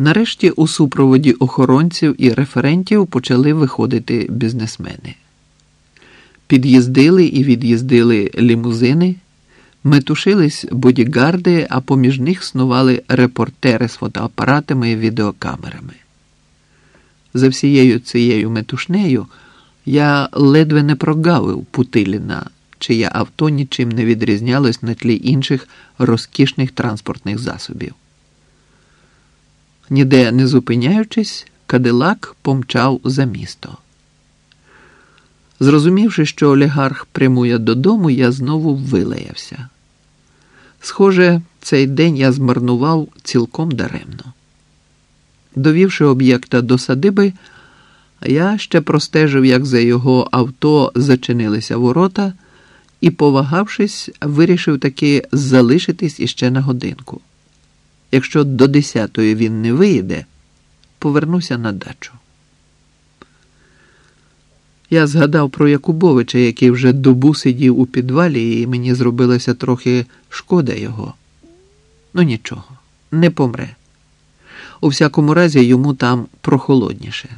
Нарешті у супроводі охоронців і референтів почали виходити бізнесмени. Під'їздили і від'їздили лімузини, метушились бодігарди, а поміж них снували репортери з фотоапаратами і відеокамерами. За всією цією метушнею я ледве не прогавив Путиліна, чиє авто нічим не відрізнялось на тлі інших розкішних транспортних засобів. Ніде не зупиняючись, Кадилак помчав за місто. Зрозумівши, що олігарх прямує додому, я знову вилаявся. Схоже, цей день я змарнував цілком даремно. Довівши об'єкта до садиби, я ще простежив, як за його авто зачинилися ворота, і, повагавшись, вирішив таки залишитись іще на годинку. Якщо до десятої він не виїде, повернуся на дачу. Я згадав про Якубовича, який вже добу сидів у підвалі, і мені зробилося трохи шкода його. Ну нічого, не помре. У всякому разі, йому там прохолодніше.